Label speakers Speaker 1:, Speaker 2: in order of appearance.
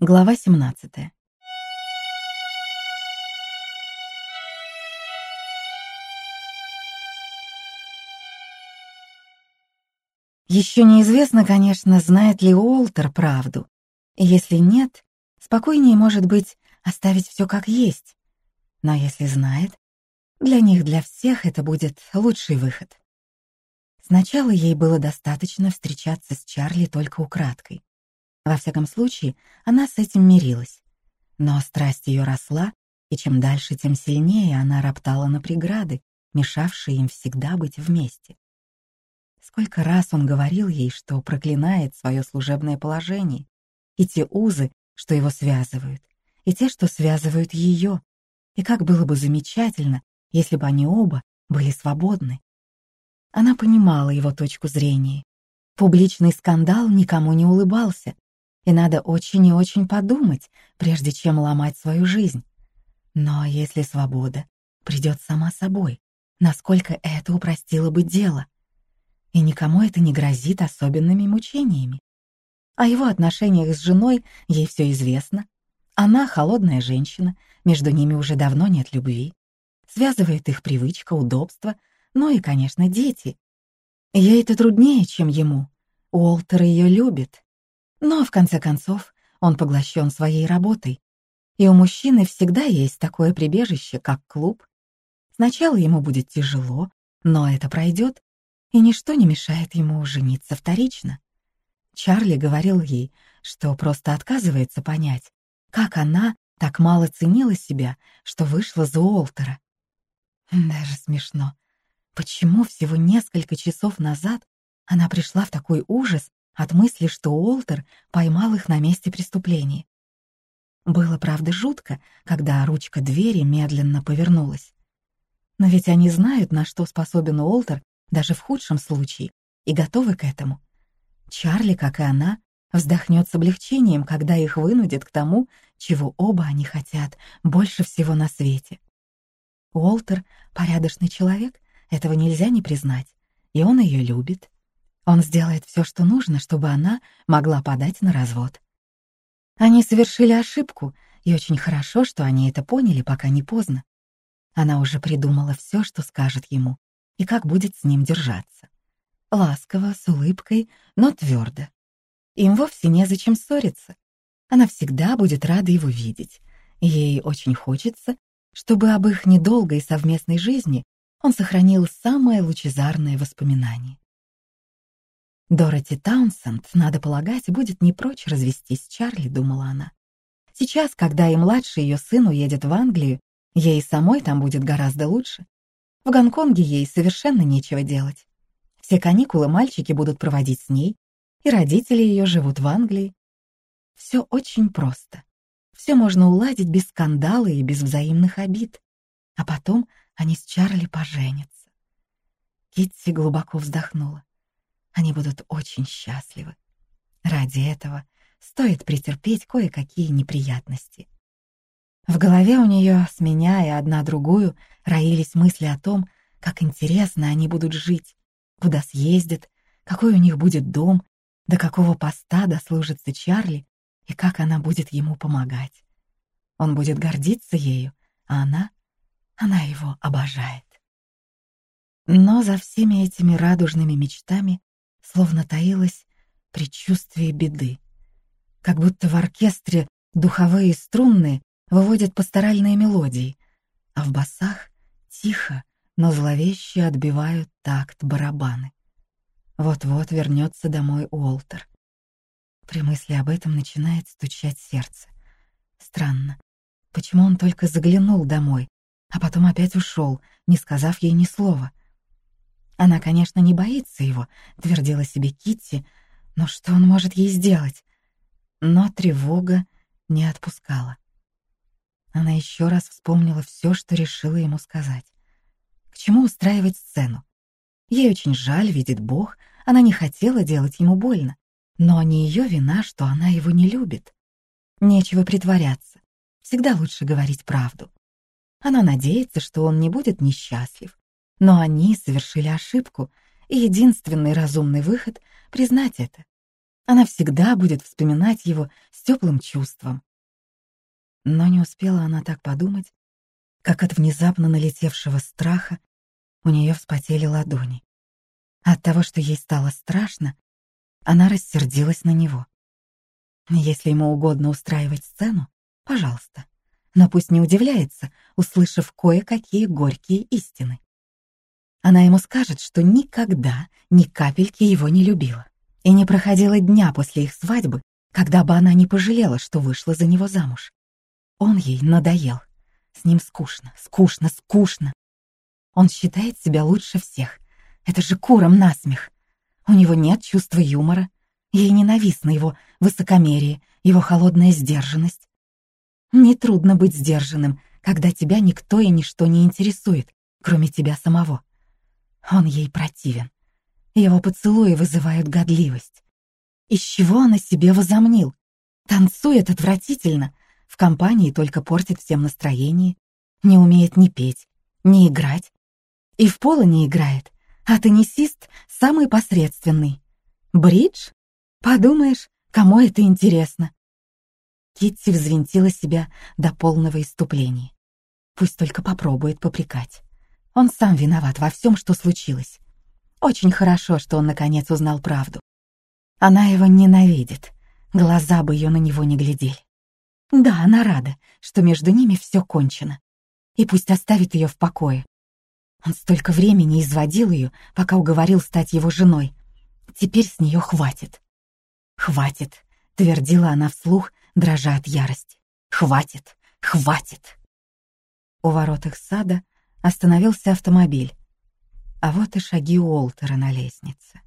Speaker 1: Глава 17. Еще неизвестно, конечно, знает ли Уолтер правду. Если нет, спокойнее, может быть, оставить все как есть. Но если знает, для них, для всех это будет лучший выход. Сначала ей было достаточно встречаться с Чарли только украдкой. Во всяком случае, она с этим мирилась. Но страсть ее росла, и чем дальше, тем сильнее она роптала на преграды, мешавшие им всегда быть вместе. Сколько раз он говорил ей, что проклинает свое служебное положение, и те узы, что его связывают, и те, что связывают ее, и как было бы замечательно, если бы они оба были свободны. Она понимала его точку зрения. Публичный скандал никому не улыбался, и надо очень и очень подумать, прежде чем ломать свою жизнь. Но если свобода придет сама собой, насколько это упростило бы дело — и никому это не грозит особенными мучениями. О его отношениях с женой ей все известно. Она холодная женщина, между ними уже давно нет любви. Связывает их привычка, удобство, ну и, конечно, дети. Ей это труднее, чем ему. Уолтер ее любит. Но, в конце концов, он поглощен своей работой. И у мужчины всегда есть такое прибежище, как клуб. Сначала ему будет тяжело, но это пройдет, и ничто не мешает ему жениться вторично. Чарли говорил ей, что просто отказывается понять, как она так мало ценила себя, что вышла за Уолтера. Даже смешно. Почему всего несколько часов назад она пришла в такой ужас от мысли, что Уолтер поймал их на месте преступления? Было, правда, жутко, когда ручка двери медленно повернулась. Но ведь они знают, на что способен Уолтер даже в худшем случае, и готовы к этому. Чарли, как и она, вздохнет с облегчением, когда их вынудят к тому, чего оба они хотят больше всего на свете. Уолтер — порядочный человек, этого нельзя не признать, и он ее любит. Он сделает все, что нужно, чтобы она могла подать на развод. Они совершили ошибку, и очень хорошо, что они это поняли, пока не поздно. Она уже придумала все, что скажет ему, и как будет с ним держаться. Ласково, с улыбкой, но твердо. Им вовсе незачем ссориться. Она всегда будет рада его видеть. Ей очень хочется, чтобы об их недолгой совместной жизни он сохранил самое лучезарное воспоминание. Дороти Таунсенд, надо полагать, будет не прочь развестись с Чарли, думала она. Сейчас, когда и младший ее сын уедет в Англию, ей самой там будет гораздо лучше. В Гонконге ей совершенно нечего делать. Все каникулы мальчики будут проводить с ней, и родители ее живут в Англии. Все очень просто. Все можно уладить без скандала и без взаимных обид. А потом они с Чарли поженятся. Китти глубоко вздохнула. Они будут очень счастливы. Ради этого стоит претерпеть кое-какие неприятности. В голове у нее, сменяя одна другую, роились мысли о том, как интересно они будут жить, куда съездят, какой у них будет дом, до какого поста дослужится Чарли и как она будет ему помогать. Он будет гордиться ею, а она, она его обожает. Но за всеми этими радужными мечтами словно таилось предчувствие беды. Как будто в оркестре духовые струнные выводят пасторальные мелодии, а в басах тихо, но зловеще отбивают такт барабаны. Вот-вот вернется домой Уолтер. При мысли об этом начинает стучать сердце. Странно, почему он только заглянул домой, а потом опять ушел, не сказав ей ни слова. Она, конечно, не боится его, твердила себе Китти, но что он может ей сделать? Но тревога не отпускала. Она еще раз вспомнила все, что решила ему сказать. К чему устраивать сцену? Ей очень жаль, видит Бог, она не хотела делать ему больно. Но не ее вина, что она его не любит. Нечего притворяться. Всегда лучше говорить правду. Она надеется, что он не будет несчастлив. Но они совершили ошибку, и единственный разумный выход — признать это. Она всегда будет вспоминать его с теплым чувством. Но не успела она так подумать, как от внезапно налетевшего страха у нее вспотели ладони. От того, что ей стало страшно, она рассердилась на него. Если ему угодно устраивать сцену, пожалуйста, но пусть не удивляется, услышав кое-какие горькие истины. Она ему скажет, что никогда ни капельки его не любила. И не проходило дня после их свадьбы, когда бы она не пожалела, что вышла за него замуж. Он ей надоел. С ним скучно, скучно, скучно. Он считает себя лучше всех. Это же куром насмех. У него нет чувства юмора. Ей ненавистно его высокомерие, его холодная сдержанность. Нетрудно быть сдержанным, когда тебя никто и ничто не интересует, кроме тебя самого. Он ей противен. Его поцелуи вызывают годливость. Из чего он о себе возомнил? Танцует отвратительно, в компании только портит всем настроение, не умеет ни петь, ни играть. И в поло не играет, а теннисист самый посредственный. Бридж? Подумаешь, кому это интересно? Китти взвинтила себя до полного иступления. Пусть только попробует попрекать. Он сам виноват во всем, что случилось. Очень хорошо, что он наконец узнал правду. Она его ненавидит. Глаза бы ее на него не глядели. Да, она рада, что между ними все кончено. И пусть оставит ее в покое. Он столько времени изводил ее, пока уговорил стать его женой. Теперь с нее хватит. «Хватит», — твердила она вслух, дрожа от ярости. «Хватит! Хватит!» У ворот их сада остановился автомобиль. А вот и шаги Уолтера на лестнице.